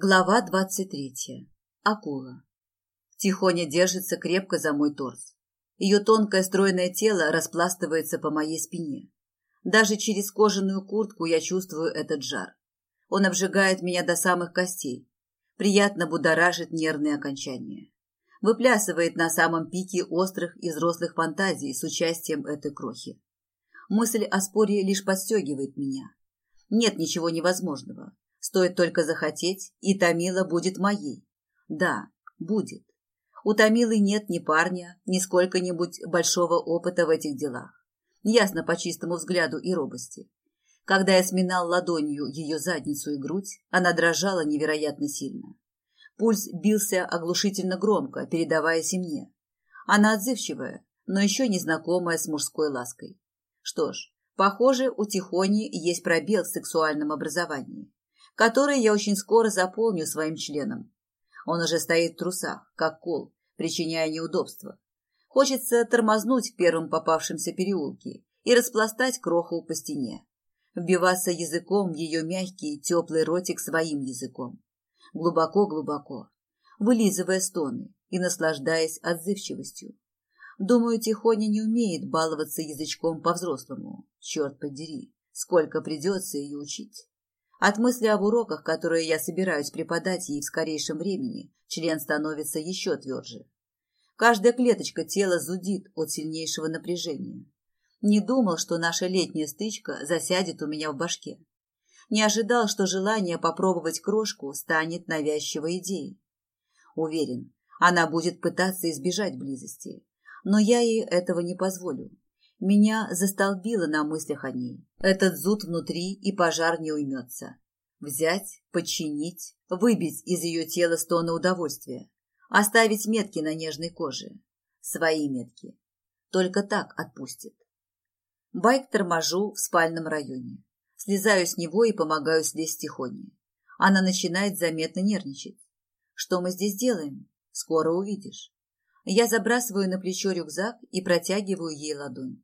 Глава двадцать третья. Акула. Тихоня держится крепко за мой торс. Ее тонкое стройное тело распластывается по моей спине. Даже через кожаную куртку я чувствую этот жар. Он обжигает меня до самых костей. Приятно будоражит нервные окончания. Выплясывает на самом пике острых и взрослых фантазий с участием этой крохи. Мысль о споре лишь подстегивает меня. Нет ничего невозможного. Стоит только захотеть, и Томила будет моей. Да, будет. У Томилы нет ни парня, ни сколько-нибудь большого опыта в этих делах. Ясно по чистому взгляду и робости. Когда я сминал ладонью ее задницу и грудь, она дрожала невероятно сильно. Пульс бился оглушительно громко, передаваясь и мне. Она отзывчивая, но еще не знакомая с мужской лаской. Что ж, похоже, у Тихони есть пробел в сексуальном образовании который я очень скоро заполню своим членом. Он уже стоит в трусах, как кол, причиняя неудобства. Хочется тормознуть в первом попавшемся переулке и распластать кроху по стене. Вбиваться языком в ее мягкий, теплый ротик своим языком. Глубоко-глубоко, вылизывая стоны и наслаждаясь отзывчивостью. Думаю, Тихоня не умеет баловаться язычком по-взрослому. Черт подери, сколько придется ее учить. От мысли об уроках, которые я собираюсь преподать ей в скорейшем времени, член становится еще тверже. Каждая клеточка тела зудит от сильнейшего напряжения. Не думал, что наша летняя стычка засядет у меня в башке. Не ожидал, что желание попробовать крошку станет навязчивой идеей. Уверен, она будет пытаться избежать близости, но я ей этого не позволю. Меня застолбило на мыслях о ней. Этот зуд внутри и пожар не уймется. Взять, подчинить, выбить из ее тела стоны удовольствия, оставить метки на нежной коже. Свои метки. Только так отпустит. Байк торможу в спальном районе. Слезаю с него и помогаю слезть тихонее. Она начинает заметно нервничать. Что мы здесь делаем? Скоро увидишь. Я забрасываю на плечо рюкзак и протягиваю ей ладонь.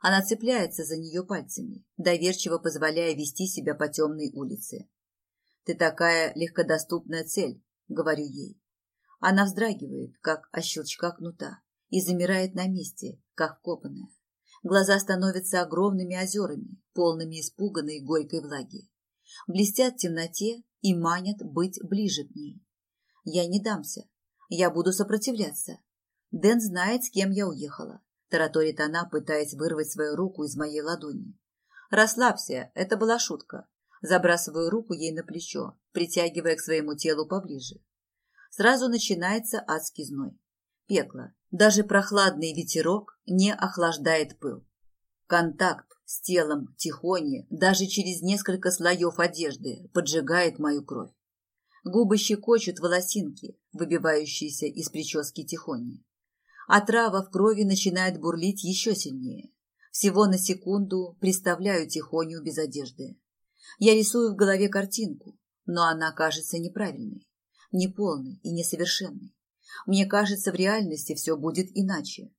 Она цепляется за нее пальцами, доверчиво позволяя вести себя по темной улице. «Ты такая легкодоступная цель», — говорю ей. Она вздрагивает, как от щелчка кнута, и замирает на месте, как вкопанная. Глаза становятся огромными озерами, полными испуганной горькой влаги. Блестят в темноте и манят быть ближе к ней. Я не дамся. Я буду сопротивляться. Дэн знает, с кем я уехала. Тараторит она, пытаясь вырвать свою руку из моей ладони. «Расслабься, это была шутка». Забрасываю руку ей на плечо, притягивая к своему телу поближе. Сразу начинается адский зной. Пекло. Даже прохладный ветерок не охлаждает пыл. Контакт с телом Тихони даже через несколько слоев одежды поджигает мою кровь. Губы щекочут волосинки, выбивающиеся из прически Тихони а трава в крови начинает бурлить еще сильнее. Всего на секунду представляю Тихоню без одежды. Я рисую в голове картинку, но она кажется неправильной, неполной и несовершенной. Мне кажется, в реальности все будет иначе.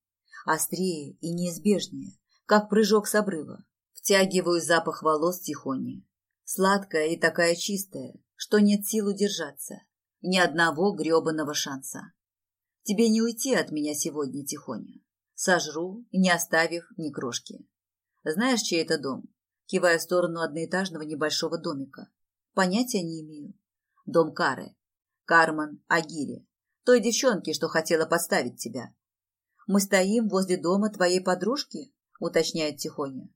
Острее и неизбежнее, как прыжок с обрыва. Втягиваю запах волос Тихони. Сладкая и такая чистая, что нет сил удержаться. Ни одного гребаного шанса. Тебе не уйти от меня сегодня, Тихоня. Сожру, не оставив ни крошки. Знаешь, чей это дом? Кивая в сторону одноэтажного небольшого домика. Понятия не имею. Дом Кары. Карман Агири. Той девчонки, что хотела подставить тебя. Мы стоим возле дома твоей подружки, уточняет Тихоня.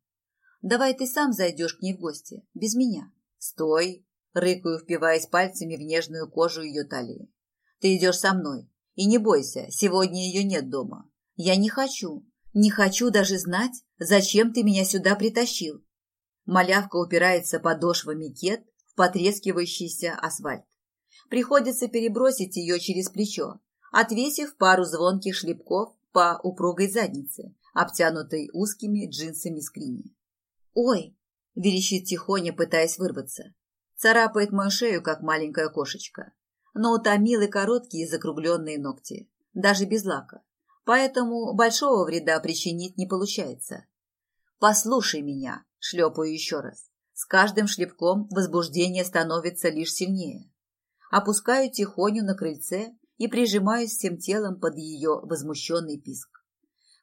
Давай ты сам зайдешь к ней в гости, без меня. Стой, рыкаю, впиваясь пальцами в нежную кожу ее талии. Ты идешь со мной, и не бойся, сегодня ее нет дома. Я не хочу. Не хочу даже знать, зачем ты меня сюда притащил. Малявка упирается подошвами кет в потрескивающийся асфальт. Приходится перебросить ее через плечо, отвесив пару звонких шлепков по упругой заднице, обтянутой узкими джинсами скрини. «Ой!» – верещит тихоня, пытаясь вырваться. Царапает мою шею, как маленькая кошечка но утомил короткие закругленные ногти, даже без лака, поэтому большого вреда причинить не получается. «Послушай меня», — шлепаю еще раз. С каждым шлепком возбуждение становится лишь сильнее. Опускаю тихоню на крыльце и прижимаюсь всем телом под ее возмущенный писк.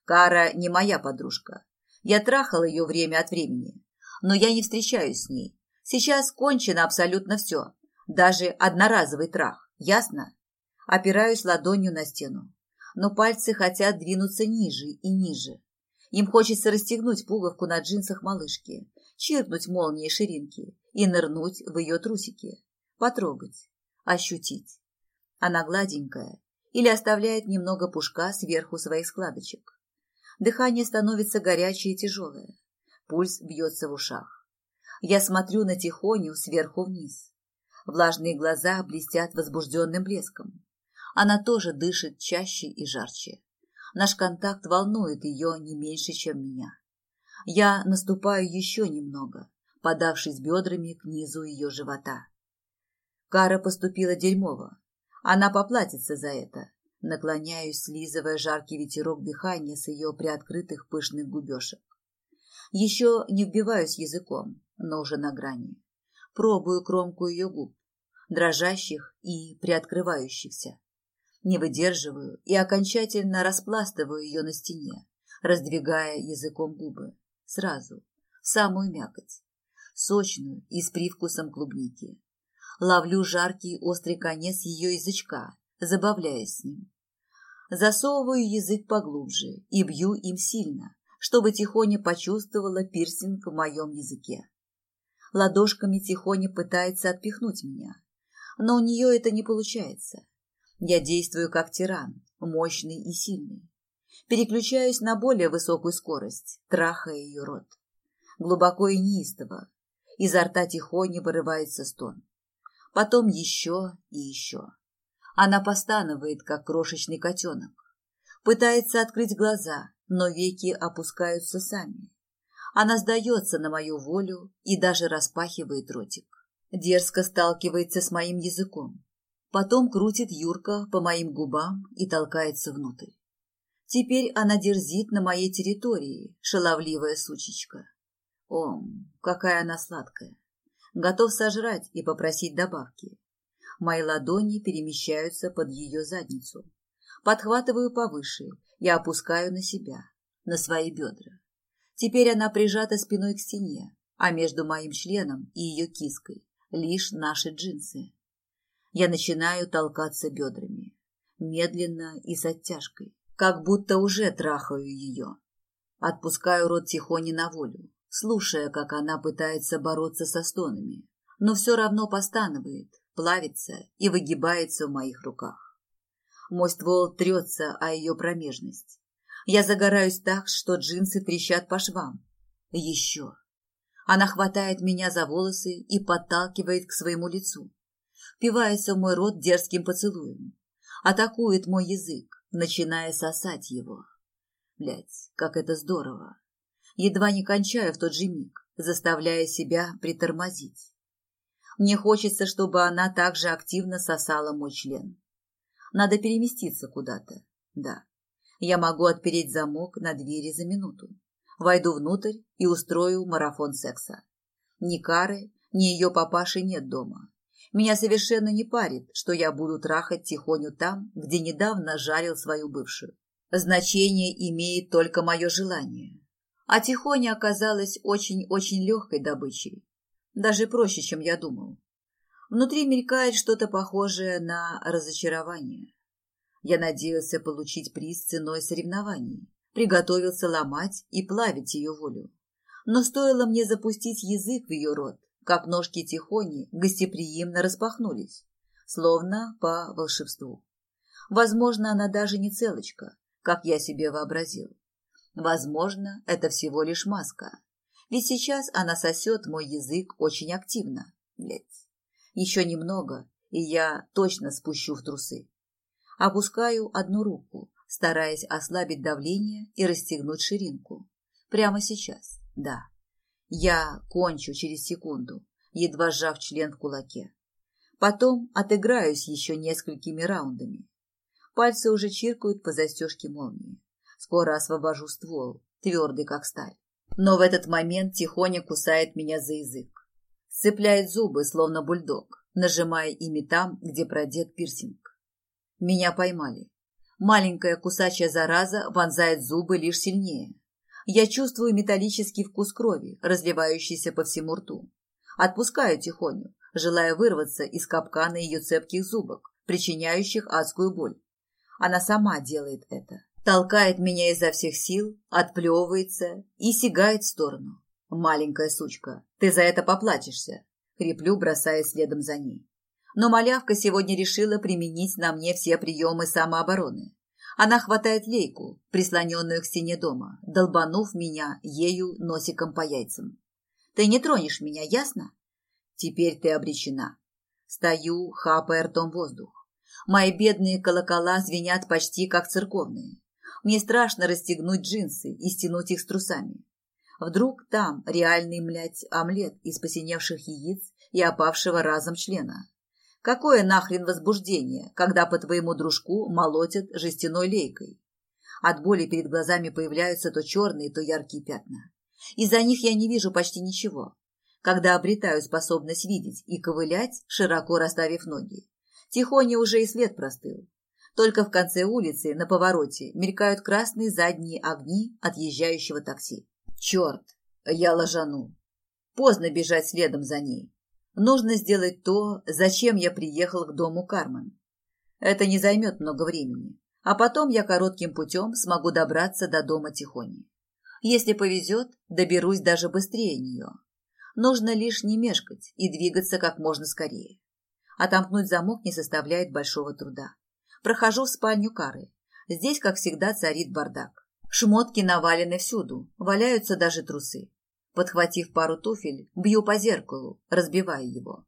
Кара не моя подружка. Я трахал ее время от времени, но я не встречаюсь с ней. Сейчас кончено абсолютно все, даже одноразовый трах, ясно? Опираюсь ладонью на стену, но пальцы хотят двинуться ниже и ниже. Им хочется расстегнуть пуговку на джинсах малышки, чиркнуть молнией ширинки и нырнуть в ее трусики, потрогать, ощутить. Она гладенькая или оставляет немного пушка сверху своих складочек. Дыхание становится горячее и тяжелое. Пульс бьется в ушах. Я смотрю на Тихоню сверху вниз. Влажные глаза блестят возбужденным блеском. Она тоже дышит чаще и жарче. Наш контакт волнует ее не меньше, чем меня. Я наступаю еще немного, подавшись бедрами к низу ее живота. Кара поступила дерьмово. Она поплатится за это. Наклоняюсь, слизывая жаркий ветерок дыхания с ее приоткрытых пышных губешек. Еще не вбиваюсь языком, но уже на грани. Пробую кромку ее губ, дрожащих и приоткрывающихся. Не выдерживаю и окончательно распластываю ее на стене, раздвигая языком губы. Сразу, в самую мякоть, сочную и с привкусом клубники. Ловлю жаркий острый конец ее язычка, забавляясь с ним. Засовываю язык поглубже и бью им сильно, чтобы Тихоня почувствовала пирсинг в моем языке. Ладошками Тихоня пытается отпихнуть меня, но у нее это не получается. Я действую как тиран, мощный и сильный. Переключаюсь на более высокую скорость, трахая ее рот. Глубоко и неистово. Изо рта тихоня вырывается стон. Потом еще и еще. Она постанывает, как крошечный котенок. Пытается открыть глаза, но веки опускаются сами. Она сдается на мою волю и даже распахивает ротик. Дерзко сталкивается с моим языком. Потом крутит Юрка по моим губам и толкается внутрь. Теперь она дерзит на моей территории, шаловливая сучечка. О, какая она сладкая. Готов сожрать и попросить добавки. Мои ладони перемещаются под ее задницу. Подхватываю повыше и опускаю на себя, на свои бедра. Теперь она прижата спиной к стене, а между моим членом и ее киской лишь наши джинсы. Я начинаю толкаться бедрами, медленно и с оттяжкой, как будто уже трахаю ее. Отпускаю рот Тихони на волю, слушая, как она пытается бороться со стонами, но все равно постанывает, плавится и выгибается в моих руках. Мой ствол трется о ее промежность. Я загораюсь так, что джинсы трещат по швам. Еще. Она хватает меня за волосы и подталкивает к своему лицу впивается в мой рот дерзким поцелуем, атакует мой язык, начиная сосать его. Блять, как это здорово. Едва не кончаю в тот же миг, заставляя себя притормозить. Мне хочется, чтобы она также активно сосала мой член. Надо переместиться куда-то. Да, я могу отпереть замок на двери за минуту. Войду внутрь и устрою марафон секса. Ни Кары, ни ее папаши нет дома. Меня совершенно не парит, что я буду трахать Тихоню там, где недавно жарил свою бывшую. Значение имеет только мое желание. А Тихоня оказалась очень-очень легкой добычей. Даже проще, чем я думал. Внутри мелькает что-то похожее на разочарование. Я надеялся получить приз ценой соревнований, приготовился ломать и плавить ее волю. Но стоило мне запустить язык в ее рот, как ножки Тихони гостеприимно распахнулись, словно по волшебству. Возможно, она даже не целочка, как я себе вообразил. Возможно, это всего лишь маска. Ведь сейчас она сосет мой язык очень активно. Блять. Еще немного, и я точно спущу в трусы. Опускаю одну руку, стараясь ослабить давление и расстегнуть ширинку. Прямо сейчас, да. Я кончу через секунду, едва сжав член в кулаке. Потом отыграюсь еще несколькими раундами. Пальцы уже чиркают по застежке молнии. Скоро освобожу ствол, твердый как сталь. Но в этот момент тихоня кусает меня за язык. Сцепляет зубы, словно бульдог. нажимая ими там, где продет пирсинг. Меня поймали. Маленькая кусачая зараза вонзает зубы лишь сильнее. Я чувствую металлический вкус крови, разливающийся по всему рту. Отпускаю тихоню, желая вырваться из капкана ее цепких зубок, причиняющих адскую боль. Она сама делает это. Толкает меня изо всех сил, отплевывается и сигает в сторону. «Маленькая сучка, ты за это поплатишься!» Хриплю, бросая следом за ней. Но малявка сегодня решила применить на мне все приемы самообороны. Она хватает лейку, прислоненную к стене дома, долбанув меня ею носиком по яйцам. «Ты не тронешь меня, ясно?» «Теперь ты обречена». Стою, хапая ртом воздух. Мои бедные колокола звенят почти как церковные. Мне страшно расстегнуть джинсы и стянуть их с трусами. Вдруг там реальный, млять, омлет из посиневших яиц и опавшего разом члена. Какое нахрен возбуждение, когда по твоему дружку молотят жестяной лейкой? От боли перед глазами появляются то черные, то яркие пятна. Из-за них я не вижу почти ничего. Когда обретаю способность видеть и ковылять, широко расставив ноги. Тихоня уже и след простыл. Только в конце улицы, на повороте, мелькают красные задние огни отъезжающего такси. Черт, я ложану. Поздно бежать следом за ней. Нужно сделать то, зачем я приехал к дому Кармен. Это не займет много времени, а потом я коротким путем смогу добраться до дома Тихони. Если повезет, доберусь даже быстрее нее. Нужно лишь не мешкать и двигаться как можно скорее. Отомкнуть замок не составляет большого труда. Прохожу в спальню Кары. Здесь, как всегда, царит бардак. Шмотки навалены всюду, валяются даже трусы. Подхватив пару туфель, бью по зеркалу, разбивая его.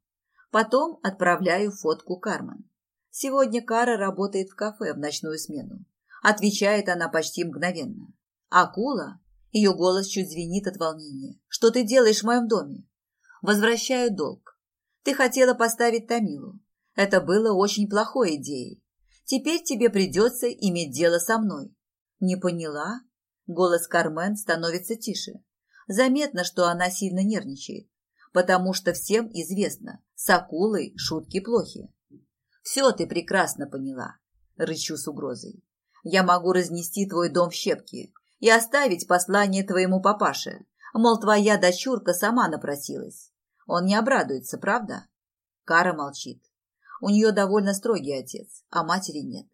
Потом отправляю фотку Кармен. Сегодня Кара работает в кафе в ночную смену. Отвечает она почти мгновенно. Акула? Ее голос чуть звенит от волнения. Что ты делаешь в моем доме? Возвращаю долг. Ты хотела поставить Тамилу. Это было очень плохой идеей. Теперь тебе придется иметь дело со мной. Не поняла? Голос Кармен становится тише. Заметно, что она сильно нервничает, потому что всем известно, с акулой шутки плохи. Все ты прекрасно поняла, рычу с угрозой. Я могу разнести твой дом в щепки и оставить послание твоему папаше, мол, твоя дочурка сама напросилась. Он не обрадуется, правда? Кара молчит. У нее довольно строгий отец, а матери нет.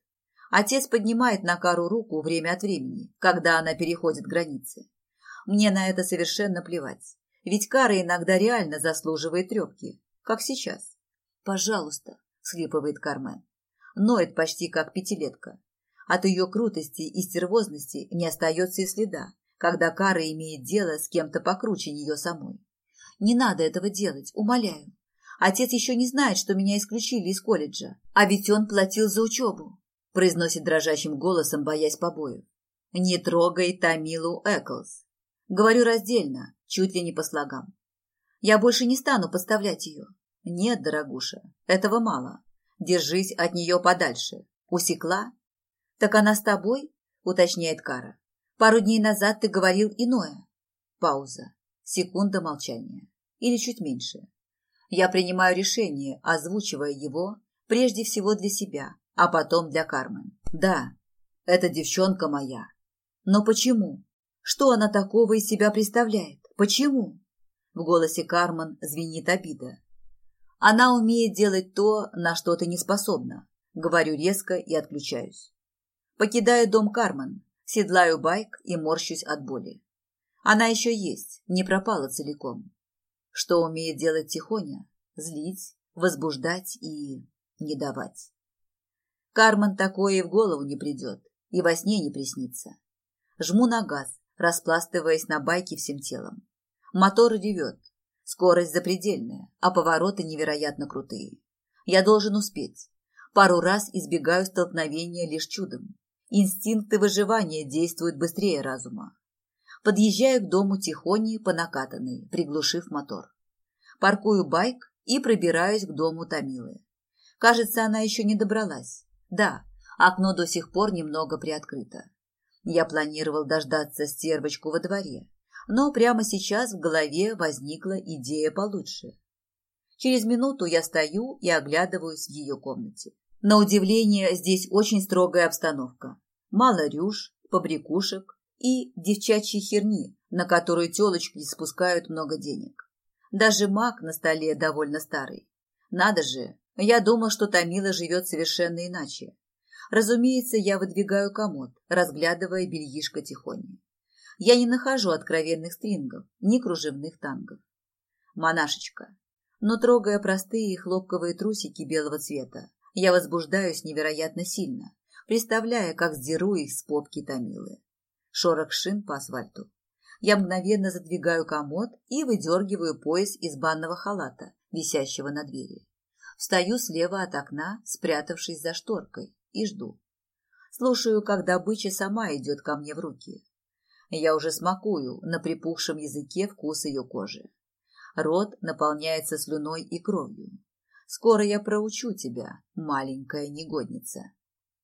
Отец поднимает на Кару руку время от времени, когда она переходит границы. Мне на это совершенно плевать, ведь Кара иногда реально заслуживает трепки, как сейчас. «Пожалуйста», — схлипывает Кармен. Ноет почти как пятилетка. От ее крутости и стервозности не остается и следа, когда Кара имеет дело с кем-то покруче нее самой. «Не надо этого делать, умоляю. Отец еще не знает, что меня исключили из колледжа. А ведь он платил за учебу», – произносит дрожащим голосом, боясь побоев. «Не трогай Тамилу Эклс». Говорю раздельно, чуть ли не по слогам. «Я больше не стану подставлять ее». «Нет, дорогуша, этого мало. Держись от нее подальше. Усекла?» «Так она с тобой?» – уточняет Кара. «Пару дней назад ты говорил иное». Пауза. Секунда молчания. Или чуть меньше. Я принимаю решение, озвучивая его прежде всего для себя, а потом для Кармен. Да, эта девчонка моя. Но почему? Что она такого из себя представляет? Почему? В голосе Кармен звенит обида. Она умеет делать то, на что ты не способна. Говорю резко и отключаюсь. Покидаю дом Кармен, седлаю байк и морщусь от боли. Она еще есть, не пропала целиком что умеет делать тихоня, злить, возбуждать и не давать. Карман такое и в голову не придет, и во сне не приснится. Жму на газ, распластываясь на байке всем телом. Мотор ревет, скорость запредельная, а повороты невероятно крутые. Я должен успеть. Пару раз избегаю столкновения лишь чудом. Инстинкты выживания действуют быстрее разума. Подъезжаю к дому Тихони по накатанной, приглушив мотор. Паркую байк и пробираюсь к дому Томилы. Кажется, она еще не добралась. Да, окно до сих пор немного приоткрыто. Я планировал дождаться стервочку во дворе, но прямо сейчас в голове возникла идея получше. Через минуту я стою и оглядываюсь в ее комнате. На удивление, здесь очень строгая обстановка. Мало рюш, побрякушек и девчачьей херни, на которую телочки спускают много денег. Даже маг на столе довольно старый. Надо же, я думал, что Тамила живет совершенно иначе. Разумеется, я выдвигаю комод, разглядывая бельишко тихоня. Я не нахожу откровенных стрингов, ни кружевных тангов. Монашечка. Но трогая простые хлопковые трусики белого цвета, я возбуждаюсь невероятно сильно, представляя, как сдеру их с попки Томилы. Шорох шин по асфальту. Я мгновенно задвигаю комод и выдергиваю пояс из банного халата, висящего на двери. Встаю слева от окна, спрятавшись за шторкой, и жду. Слушаю, как добыча сама идет ко мне в руки. Я уже смакую на припухшем языке вкус ее кожи. Рот наполняется слюной и кровью. Скоро я проучу тебя, маленькая негодница.